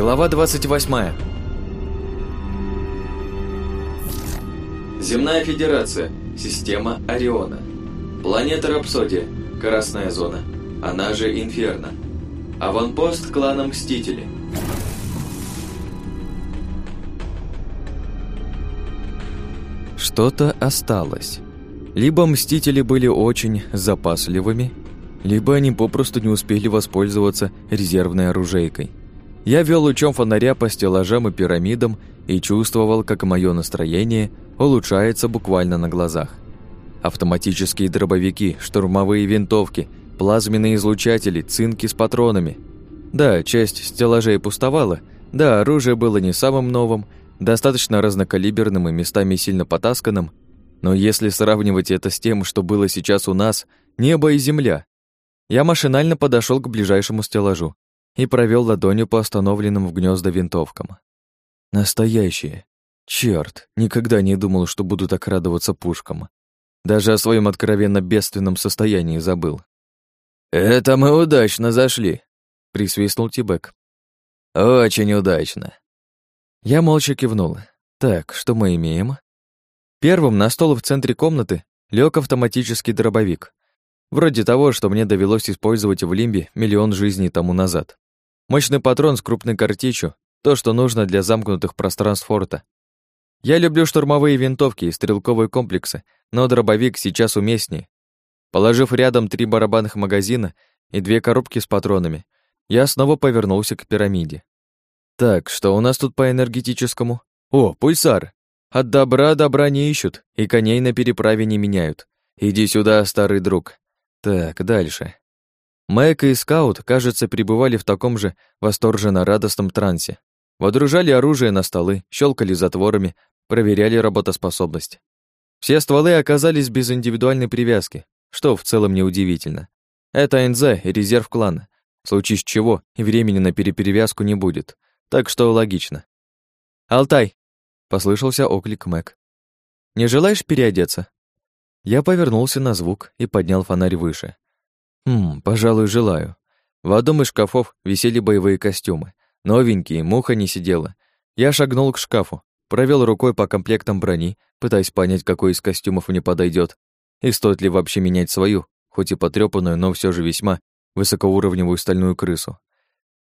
Глава 28. Земная Федерация. Система Ориона. Планета Рапсодия. Красная зона. Она же Инферно. Аванпост клана Мстители. Что-то осталось. Либо Мстители были очень запасливыми, либо они попросту не успели воспользоваться резервной оружейкой. Я вел лучом фонаря по стеллажам и пирамидам и чувствовал, как мое настроение улучшается буквально на глазах. Автоматические дробовики, штурмовые винтовки, плазменные излучатели, цинки с патронами. Да, часть стеллажей пустовала, да, оружие было не самым новым, достаточно разнокалиберным и местами сильно потасканным, но если сравнивать это с тем, что было сейчас у нас, небо и земля, я машинально подошел к ближайшему стеллажу и провел ладонью по остановленным в гнезда винтовкам. Настоящие. Черт, никогда не думал, что буду так радоваться пушкам. Даже о своем откровенно бедственном состоянии забыл. «Это мы удачно зашли», — присвистнул Тибек. «Очень удачно». Я молча кивнул. «Так, что мы имеем?» Первым на стол в центре комнаты лег автоматический дробовик. Вроде того, что мне довелось использовать в Лимбе миллион жизней тому назад. Мощный патрон с крупной картечью, то, что нужно для замкнутых пространств форта. Я люблю штурмовые винтовки и стрелковые комплексы, но дробовик сейчас уместнее. Положив рядом три барабанных магазина и две коробки с патронами, я снова повернулся к пирамиде. Так, что у нас тут по энергетическому? О, пульсар! От добра добра не ищут, и коней на переправе не меняют. Иди сюда, старый друг. Так, дальше. Мэг и Скаут, кажется, пребывали в таком же восторженно-радостном трансе. Водружали оружие на столы, щелкали затворами, проверяли работоспособность. Все стволы оказались без индивидуальной привязки, что в целом неудивительно. Это НЗ и резерв клана, в случае чего и времени на переперевязку не будет, так что логично. «Алтай!» — послышался оклик Мэг. «Не желаешь переодеться?» Я повернулся на звук и поднял фонарь выше. Хм, пожалуй, желаю. В одном из шкафов висели боевые костюмы. Новенькие, муха не сидела. Я шагнул к шкафу, провел рукой по комплектам брони, пытаясь понять, какой из костюмов мне подойдет, и стоит ли вообще менять свою, хоть и потрепанную, но все же весьма высокоуровневую стальную крысу.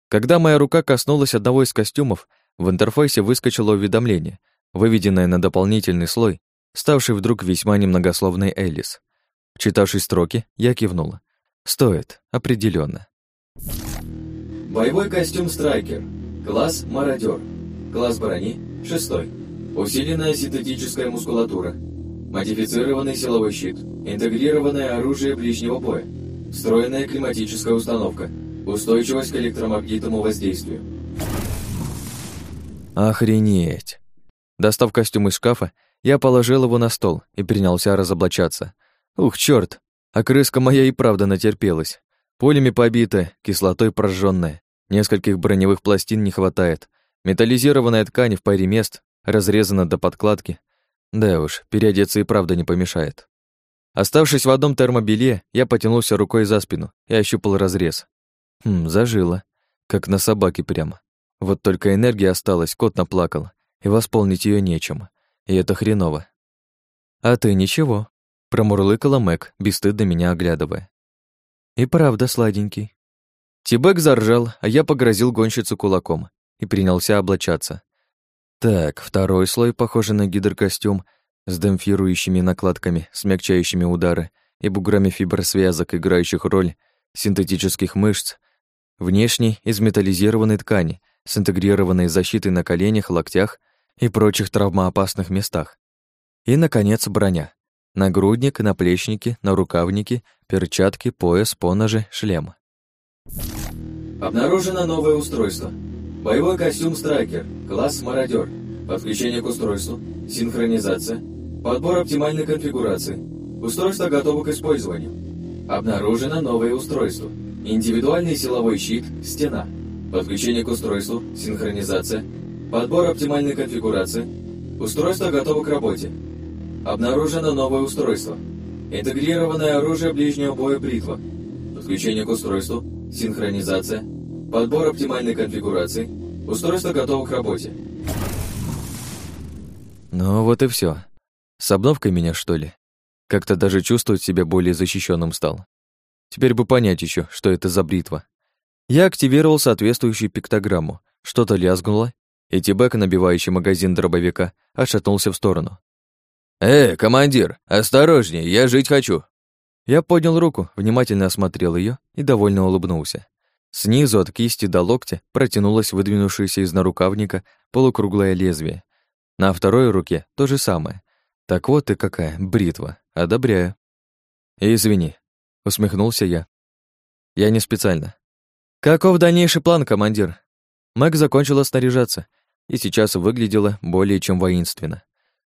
Когда моя рука коснулась одного из костюмов, в интерфейсе выскочило уведомление, выведенное на дополнительный слой ставший вдруг весьма немногословной Элис. Читавший строки, я кивнула. Стоит, определенно. Боевой костюм Страйкер. Класс Мародер. Класс брони шестой. Усиленная синтетическая мускулатура. Модифицированный силовой щит. Интегрированное оружие ближнего боя. Встроенная климатическая установка. Устойчивость к электромагнитному воздействию. Охренеть. Достав костюм из шкафа, я положил его на стол и принялся разоблачаться. Ух, чёрт, а крыска моя и правда натерпелась. Пулями побита, кислотой прожжённая, нескольких броневых пластин не хватает, металлизированная ткань в паре мест, разрезана до подкладки. Да уж, переодеться и правда не помешает. Оставшись в одном термобелье, я потянулся рукой за спину и ощупал разрез. Хм, зажило. Как на собаке прямо. Вот только энергия осталась, кот наплакал, и восполнить её нечем. И это хреново. А ты ничего, промурлыкала Мэг, бесстыдно меня оглядывая. И правда сладенький. Тибек заржал, а я погрозил гонщицу кулаком и принялся облачаться. Так, второй слой, похожий на гидрокостюм, с демпфирующими накладками, смягчающими удары и буграми фибросвязок, играющих роль синтетических мышц. Внешний — из металлизированной ткани, с интегрированной защитой на коленях, локтях и прочих травмоопасных местах. И, наконец, броня. Нагрудник, наплечники, нарукавники, перчатки, пояс, поножи, шлем. Обнаружено новое устройство. Боевой костюм «Страйкер», класс «Мародер», подключение к устройству, синхронизация, подбор оптимальной конфигурации. Устройство готово к использованию. Обнаружено новое устройство. Индивидуальный силовой щит «Стена». Подключение к устройству, синхронизация, Подбор оптимальной конфигурации. Устройство готово к работе. Обнаружено новое устройство. Интегрированное оружие ближнего боя бритва. Подключение к устройству. Синхронизация. Подбор оптимальной конфигурации. Устройство готово к работе. Ну вот и все. С обновкой меня, что ли? Как-то даже чувствовать себя более защищенным стал. Теперь бы понять еще, что это за бритва. Я активировал соответствующую пиктограмму. Что-то лязгнуло, и Тибек, набивающий магазин дробовика, отшатнулся в сторону. «Э, командир, осторожнее, я жить хочу!» Я поднял руку, внимательно осмотрел ее и довольно улыбнулся. Снизу от кисти до локтя протянулось выдвинувшееся из нарукавника полукруглое лезвие. На второй руке то же самое. Так вот и какая бритва. Одобряю. «Извини», — усмехнулся я. «Я не специально». «Каков дальнейший план, командир?» Мэг закончила снаряжаться и сейчас выглядела более чем воинственно.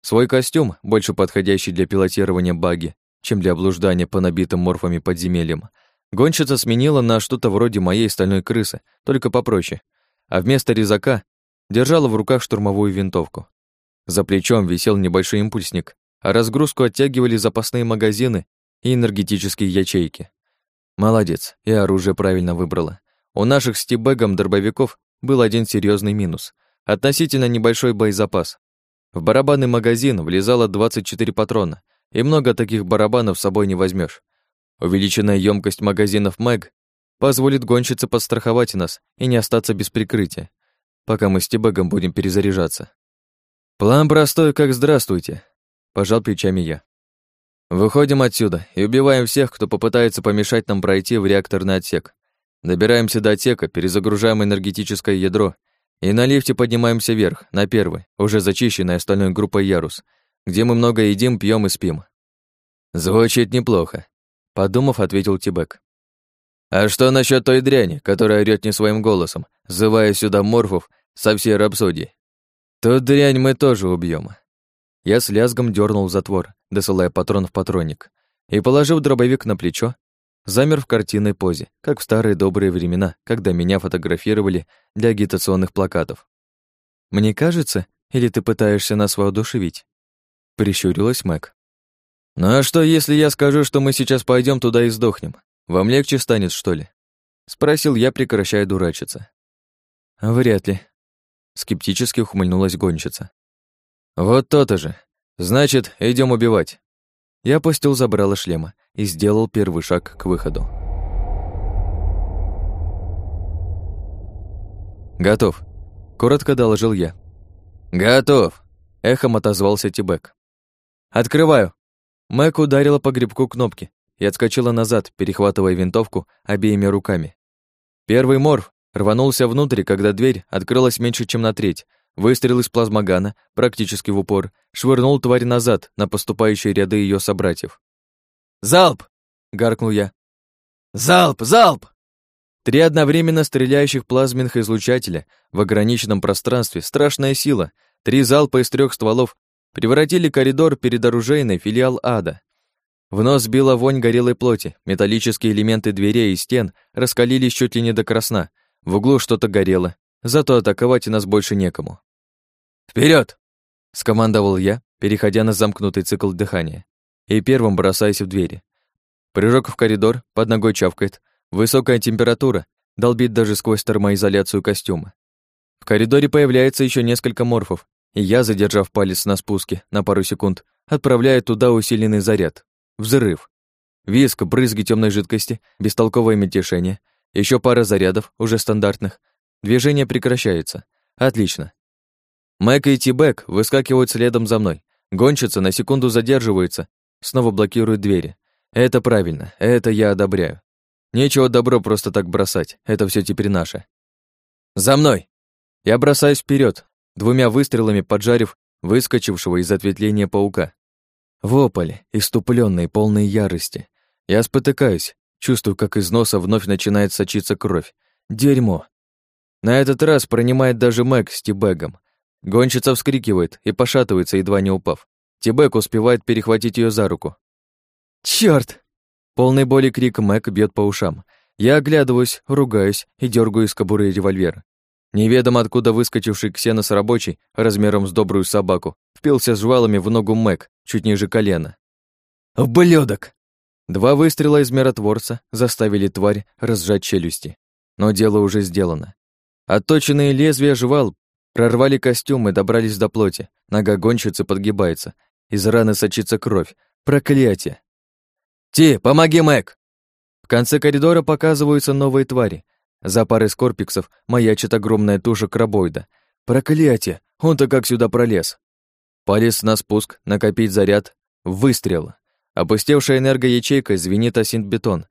Свой костюм, больше подходящий для пилотирования баги, чем для облуждания по набитым морфами подземельям, гонщица сменила на что-то вроде моей стальной крысы, только попроще, а вместо резака держала в руках штурмовую винтовку. За плечом висел небольшой импульсник, а разгрузку оттягивали запасные магазины и энергетические ячейки. Молодец, и оружие правильно выбрала. У наших с Тибегом дробовиков был один серьезный минус — относительно небольшой боезапас. В барабанный магазин влезало 24 патрона, и много таких барабанов с собой не возьмешь. Увеличенная емкость магазинов МЭГ позволит гонщице подстраховать нас и не остаться без прикрытия, пока мы с Тибегом будем перезаряжаться. План простой, как «здравствуйте», — пожал плечами я. Выходим отсюда и убиваем всех, кто попытается помешать нам пройти в реакторный отсек. Добираемся до отсека, перезагружаем энергетическое ядро и на лифте поднимаемся вверх, на первый, уже зачищенный остальной группой ярус, где мы много едим, пьем и спим. Звучит неплохо, подумав, ответил Тибек. А что насчет той дряни, которая орёт не своим голосом, зывая сюда морфов со всей рапсодии? Ту дрянь мы тоже убьем. Я с лязгом дернул затвор, досылая патрон в патронник, и, положив дробовик на плечо, замер в картинной позе, как в старые добрые времена, когда меня фотографировали для агитационных плакатов. «Мне кажется, или ты пытаешься нас воодушевить?» Прищурилась Мэг. «Ну а что, если я скажу, что мы сейчас пойдем туда и сдохнем? Вам легче станет, что ли?» Спросил я, прекращая дурачиться. «Вряд ли», — скептически ухмыльнулась гонщица. «Вот то-то же. Значит, идем убивать». Я опустил забрало шлема и сделал первый шаг к выходу. «Готов», — коротко доложил я. «Готов», — эхом отозвался Тибек. «Открываю!» Мэг ударила по грибку кнопки и отскочила назад, перехватывая винтовку обеими руками. Первый морф рванулся внутрь, когда дверь открылась меньше, чем на треть. Выстрел из плазмогана, практически в упор, швырнул тварь назад на поступающие ряды ее собратьев. «Залп!» — гаркнул я. «Залп! Залп!» Три одновременно стреляющих плазменных излучателя в ограниченном пространстве — страшная сила. Три залпа из трех стволов превратили коридор перед оружейной филиал ада. В нос била вонь горелой плоти, металлические элементы дверей и стен раскалились чуть ли не до красна, в углу что-то горело, зато атаковать нас больше некому. Вперед! скомандовал я, переходя на замкнутый цикл дыхания, и первым бросаясь в двери. Прыжок в коридор, под ногой чавкает, высокая температура, долбит даже сквозь термоизоляцию костюма. В коридоре появляется еще несколько морфов, и я, задержав палец на спуске на пару секунд, отправляю туда усиленный заряд. Взрыв. Виск, брызги темной жидкости, бестолковое мельтешение, еще пара зарядов, уже стандартных. Движение прекращается. Отлично. Мэг и Тибек выскакивают следом за мной. Гонщица на секунду задерживается, снова блокирует двери. Это правильно, это я одобряю. Нечего добро просто так бросать, это все теперь наше. За мной! Я бросаюсь вперед, двумя выстрелами поджарив выскочившего из ответвления паука. Вопль, иступленный, полной ярости. Я спотыкаюсь, чувствую, как из носа вновь начинает сочиться кровь. Дерьмо. На этот раз пронимает даже Мэг с Тибегом. Гонщица вскрикивает и пошатывается, едва не упав. Тибек успевает перехватить ее за руку. Черт! Полный боли крик Мэг бьет по ушам. Я оглядываюсь, ругаюсь и дергаю из кобуры револьвер. Неведомо откуда выскочивший ксенос рабочий, размером с добрую собаку, впился жвалами в ногу Мэг, чуть ниже колена. «Ублюдок!» Два выстрела из миротворца заставили тварь разжать челюсти. Но дело уже сделано. Отточенные лезвия жвал прорвали костюм и добрались до плоти. Нога гонщицы подгибается. Из раны сочится кровь. Проклятие! «Ти, помоги, Мэг!» В конце коридора показываются новые твари. За парой скорпиксов маячит огромная туша крабоида. Проклятие! Он-то как сюда пролез? Полез на спуск, накопить заряд. Выстрел. Опустевшая энергоячейка звенит осинт-бетон.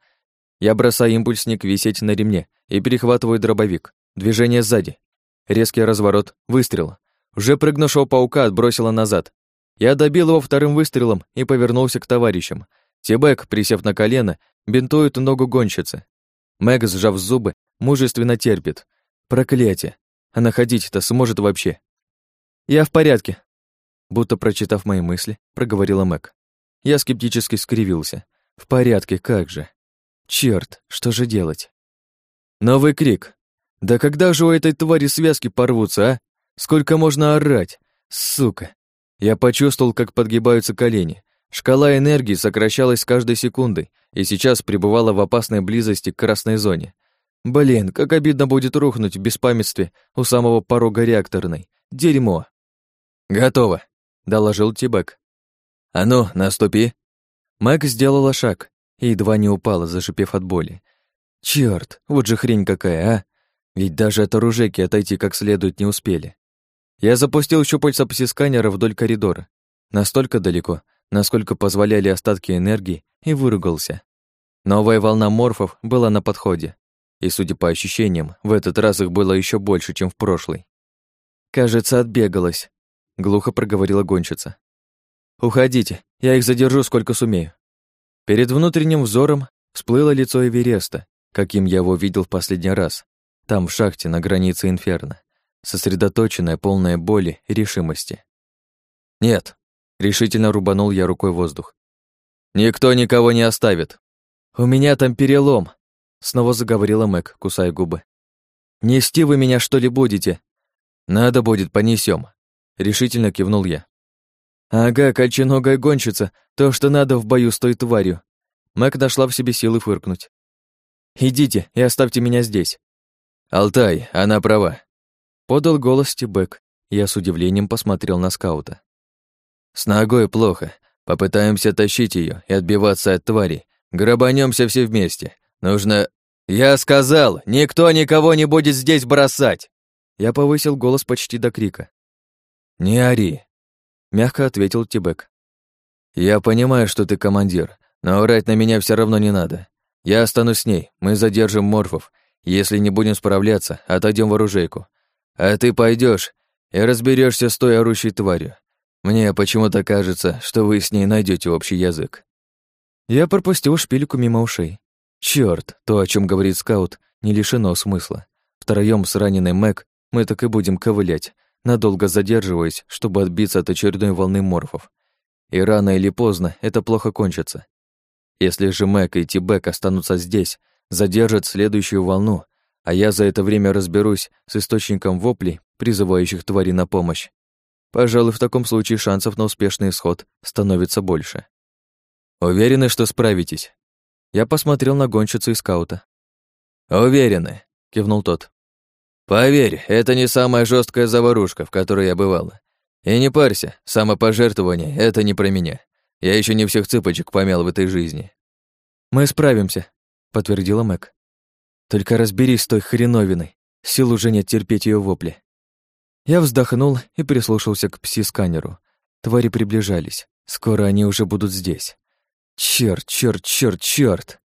Я бросаю импульсник висеть на ремне и перехватываю дробовик. Движение сзади. Резкий разворот. Выстрел. Уже прыгнувшего паука отбросило назад. Я добил его вторым выстрелом и повернулся к товарищам. Тибек, присев на колено, бинтует ногу гонщицы. Мэг, сжав зубы, мужественно терпит. Проклятие. Она ходить-то сможет вообще. Я в порядке. Будто прочитав мои мысли, проговорила Мэг. Я скептически скривился. В порядке, как же. Черт, что же делать? Новый крик. Да когда же у этой твари связки порвутся, а? Сколько можно орать? Сука. Я почувствовал, как подгибаются колени. Шкала энергии сокращалась с каждой секундой и сейчас пребывала в опасной близости к красной зоне. Блин, как обидно будет рухнуть в беспамятстве у самого порога реакторной. Дерьмо. Готово, доложил Тибек. А ну, наступи. Мэг сделала шаг и едва не упала, зашипев от боли. Чёрт, вот же хрень какая, а! Ведь даже от оружейки отойти как следует не успели. Я запустил щупальца пси-сканера вдоль коридора. Настолько далеко, насколько позволяли остатки энергии, и выругался. Новая волна морфов была на подходе. И, судя по ощущениям, в этот раз их было еще больше, чем в прошлый. «Кажется, отбегалась», — глухо проговорила гонщица. «Уходите, я их задержу, сколько сумею». Перед внутренним взором всплыло лицо Эвереста, каким я его видел в последний раз, там, в шахте, на границе инферно, сосредоточенная, полная боли и решимости. «Нет», — решительно рубанул я рукой воздух. «Никто никого не оставит. У меня там перелом», — снова заговорила Мэг, кусая губы. «Нести вы меня, что ли, будете?» «Надо будет, понесем. решительно кивнул я. «Ага, кольченогая гонщица, то, что надо в бою с той тварью». Мэг нашла в себе силы фыркнуть. «Идите и оставьте меня здесь». «Алтай, она права», — подал голос Тибек. Я с удивлением посмотрел на скаута. «С ногой плохо. Попытаемся тащить ее и отбиваться от твари. Грабанемся все вместе. Нужно...» «Я сказал, никто никого не будет здесь бросать!» Я повысил голос почти до крика. «Не ори», — мягко ответил Тибек. «Я понимаю, что ты командир, но орать на меня все равно не надо. Я останусь с ней, мы задержим морфов. Если не будем справляться, отойдем в оружейку. А ты пойдешь и разберешься с той орущей тварью. Мне почему-то кажется, что вы с ней найдете общий язык. Я пропустил шпильку мимо ушей. Черт, то, о чем говорит скаут, не лишено смысла. Втроем с раненой Мэг мы так и будем ковылять, надолго задерживаясь, чтобы отбиться от очередной волны морфов. И рано или поздно это плохо кончится. Если же Мэг и Тибек останутся здесь, задержат следующую волну, а я за это время разберусь с источником воплей, призывающих твари на помощь, пожалуй, в таком случае шансов на успешный исход становится больше. Уверены, что справитесь? Я посмотрел на гонщицу и скаута. Уверены, кивнул тот. Поверь, это не самая жесткая заварушка, в которой я бывала. И не парься, самопожертвование — это не про меня. Я еще не всех цыпочек помял в этой жизни. Мы справимся, подтвердила Мэг. Только разберись с той хреновиной. Сил уже нет терпеть ее вопли. Я вздохнул и прислушался к пси-сканеру. Твари приближались. Скоро они уже будут здесь. Черт, черт, черт, черт!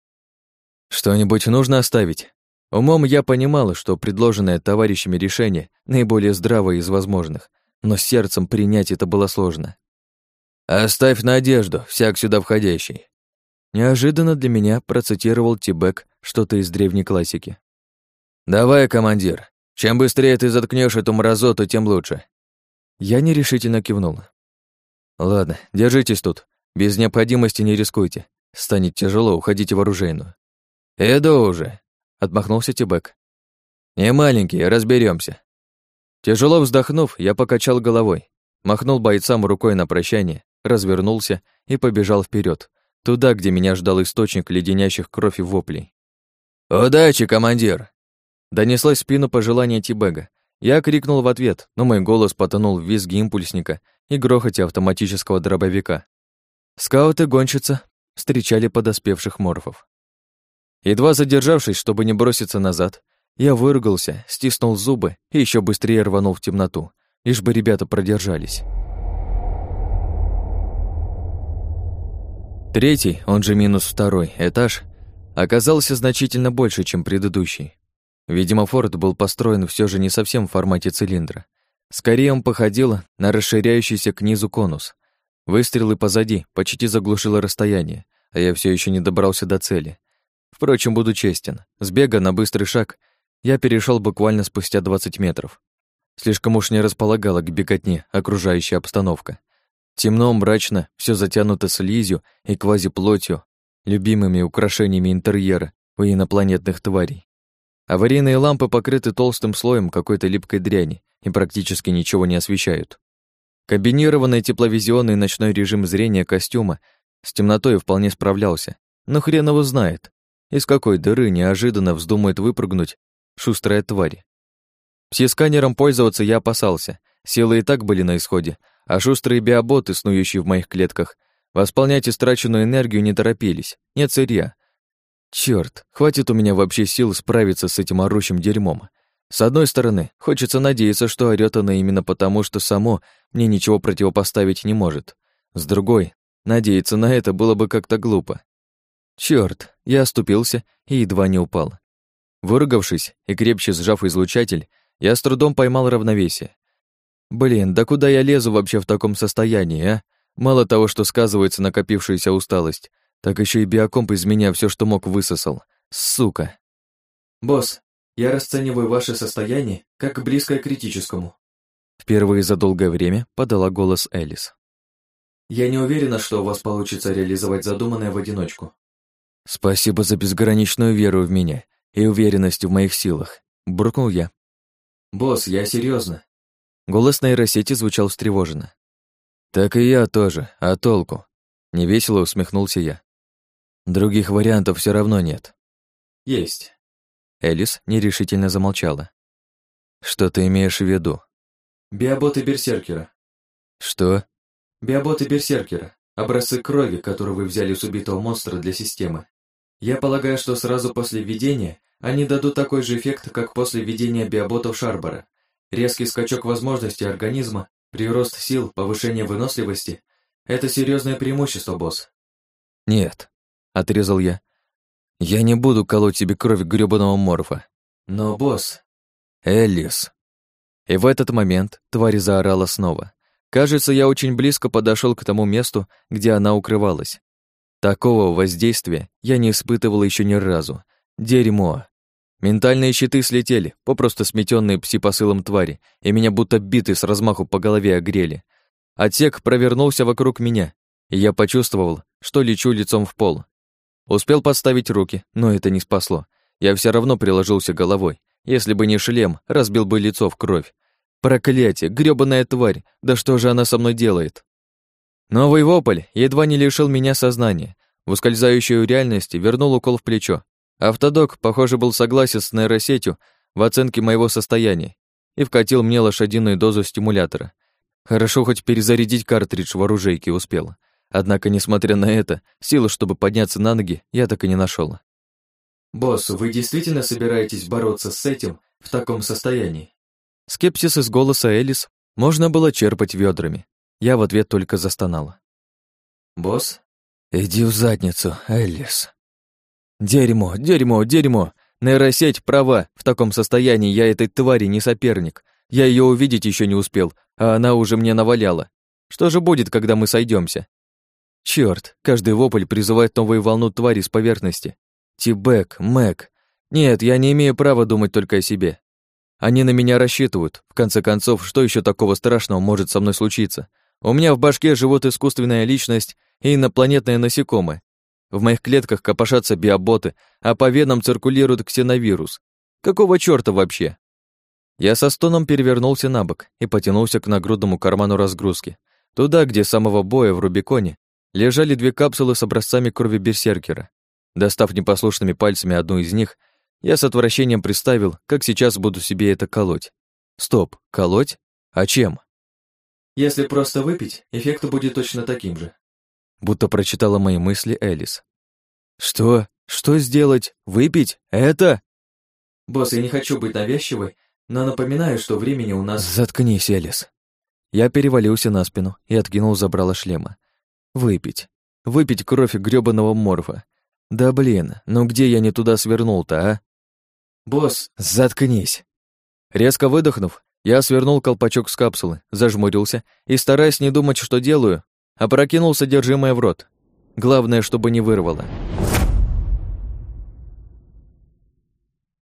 Что-нибудь нужно оставить? Умом я понимала, что предложенное товарищами решение наиболее здравое из возможных, но сердцем принять это было сложно. «Оставь надежду, всяк сюда входящий». Неожиданно для меня процитировал Тибек что-то из древней классики. «Давай, командир, чем быстрее ты заткнешь эту мразоту, тем лучше». Я нерешительно кивнул. «Ладно, держитесь тут. Без необходимости не рискуйте. Станет тяжело, уходите в оружейную». «Иду уже», — отмахнулся Тибек. «Не маленький, разберемся. Тяжело вздохнув, я покачал головой, махнул бойцам рукой на прощание, развернулся и побежал вперед, туда, где меня ждал источник леденящих кровь и воплей. «Удачи, командир!» Донеслось в спину пожелание Тибега. Я крикнул в ответ, но мой голос потонул в визге импульсника и грохоте автоматического дробовика. Скауты-гонщица встречали подоспевших морфов. Едва задержавшись, чтобы не броситься назад, я выругался, стиснул зубы и еще быстрее рванул в темноту, лишь бы ребята продержались. Третий, он же минус второй, этаж оказался значительно больше, чем предыдущий. Видимо, форт был построен все же не совсем в формате цилиндра. Скорее он походил на расширяющийся к низу конус. Выстрелы позади почти заглушило расстояние, а я все еще не добрался до цели. Впрочем, буду честен, с бега на быстрый шаг я перешел буквально спустя 20 метров. Слишком уж не располагала к беготне окружающая обстановка. Темно, мрачно, все затянуто слизью и квазиплотью, любимыми украшениями интерьера у инопланетных тварей. Аварийные лампы покрыты толстым слоем какой-то липкой дряни и практически ничего не освещают. Комбинированный тепловизионный ночной режим зрения костюма с темнотой вполне справлялся, но хрен его знает, из какой дыры неожиданно вздумает выпрыгнуть шустрая тварь. Пси-сканером пользоваться я опасался, силы и так были на исходе, а шустрые биоботы, снующие в моих клетках, восполнять истраченную энергию не торопились, нет сырья, Черт, хватит у меня вообще сил справиться с этим орущим дерьмом. С одной стороны, хочется надеяться, что орёт она именно потому, что само мне ничего противопоставить не может. С другой, надеяться на это было бы как-то глупо. Черт, я оступился и едва не упал. Выругавшись и крепче сжав излучатель, я с трудом поймал равновесие. Блин, да куда я лезу вообще в таком состоянии, а? Мало того, что сказывается накопившаяся усталость, так еще и биокомп из меня все, что мог, высосал. Сука. Босс, я расцениваю ваше состояние как близкое к критическому. Впервые за долгое время подала голос Элис. Я не уверена, что у вас получится реализовать задуманное в одиночку. Спасибо за безграничную веру в меня и уверенность в моих силах, буркнул я. Босс, я серьезно. Голос нейросети звучал встревоженно. Так и я тоже, а толку? Невесело усмехнулся я. Других вариантов все равно нет. Есть. Элис нерешительно замолчала. Что ты имеешь в виду? Биоботы Берсеркера. Что? Биоботы Берсеркера. Образцы крови, которые вы взяли с убитого монстра для системы. Я полагаю, что сразу после введения они дадут такой же эффект, как после введения биоботов Шарбара. Резкий скачок возможностей организма, прирост сил, повышение выносливости – это серьезное преимущество, босс. Нет, отрезал я. Я не буду колоть себе кровь грёбаного морфа. Но, босс... Элис. И в этот момент тварь заорала снова. Кажется, я очень близко подошел к тому месту, где она укрывалась. Такого воздействия я не испытывал еще ни разу. Дерьмо. Ментальные щиты слетели, попросту сметенные пси-посылом твари, и меня будто биты с размаху по голове огрели. Отсек провернулся вокруг меня, и я почувствовал, что лечу лицом в пол. Успел подставить руки, но это не спасло. Я все равно приложился головой. Если бы не шлем, разбил бы лицо в кровь. Проклятие, грёбаная тварь, да что же она со мной делает? Новый вопль едва не лишил меня сознания. В ускользающую реальности вернул укол в плечо. Автодок, похоже, был согласен с нейросетью в оценке моего состояния и вкатил мне лошадиную дозу стимулятора. Хорошо хоть перезарядить картридж в оружейке успел. Однако, несмотря на это, силы, чтобы подняться на ноги, я так и не нашел. «Босс, вы действительно собираетесь бороться с этим в таком состоянии?» Скепсис из голоса Элис можно было черпать ведрами. Я в ответ только застонала. «Босс?» «Иди в задницу, Элис». «Дерьмо, дерьмо, дерьмо! Нейросеть права, в таком состоянии я этой твари не соперник. Я ее увидеть еще не успел, а она уже мне наваляла. Что же будет, когда мы сойдемся? Черт, каждый вопль призывает новую волну твари с поверхности. Тибек, Мэг. Нет, я не имею права думать только о себе. Они на меня рассчитывают. В конце концов, что еще такого страшного может со мной случиться? У меня в башке живут искусственная личность и инопланетное насекомое. В моих клетках копошатся биоботы, а по венам циркулирует ксеновирус. Какого чёрта вообще? Я со стоном перевернулся на бок и потянулся к нагрудному карману разгрузки. Туда, где с самого боя в Рубиконе лежали две капсулы с образцами крови берсеркера. Достав непослушными пальцами одну из них, Я с отвращением представил, как сейчас буду себе это колоть. Стоп, колоть? А чем? Если просто выпить, эффект будет точно таким же. Будто прочитала мои мысли Элис. Что? Что сделать? Выпить? Это? Босс, я не хочу быть навязчивой, но напоминаю, что времени у нас... Заткнись, Элис. Я перевалился на спину и откинул забрало шлема. Выпить. Выпить кровь грёбаного морфа. Да блин, ну где я не туда свернул-то, а? Босс, заткнись. Резко выдохнув, я свернул колпачок с капсулы, зажмурился и, стараясь не думать, что делаю, опрокинул содержимое в рот. Главное, чтобы не вырвало.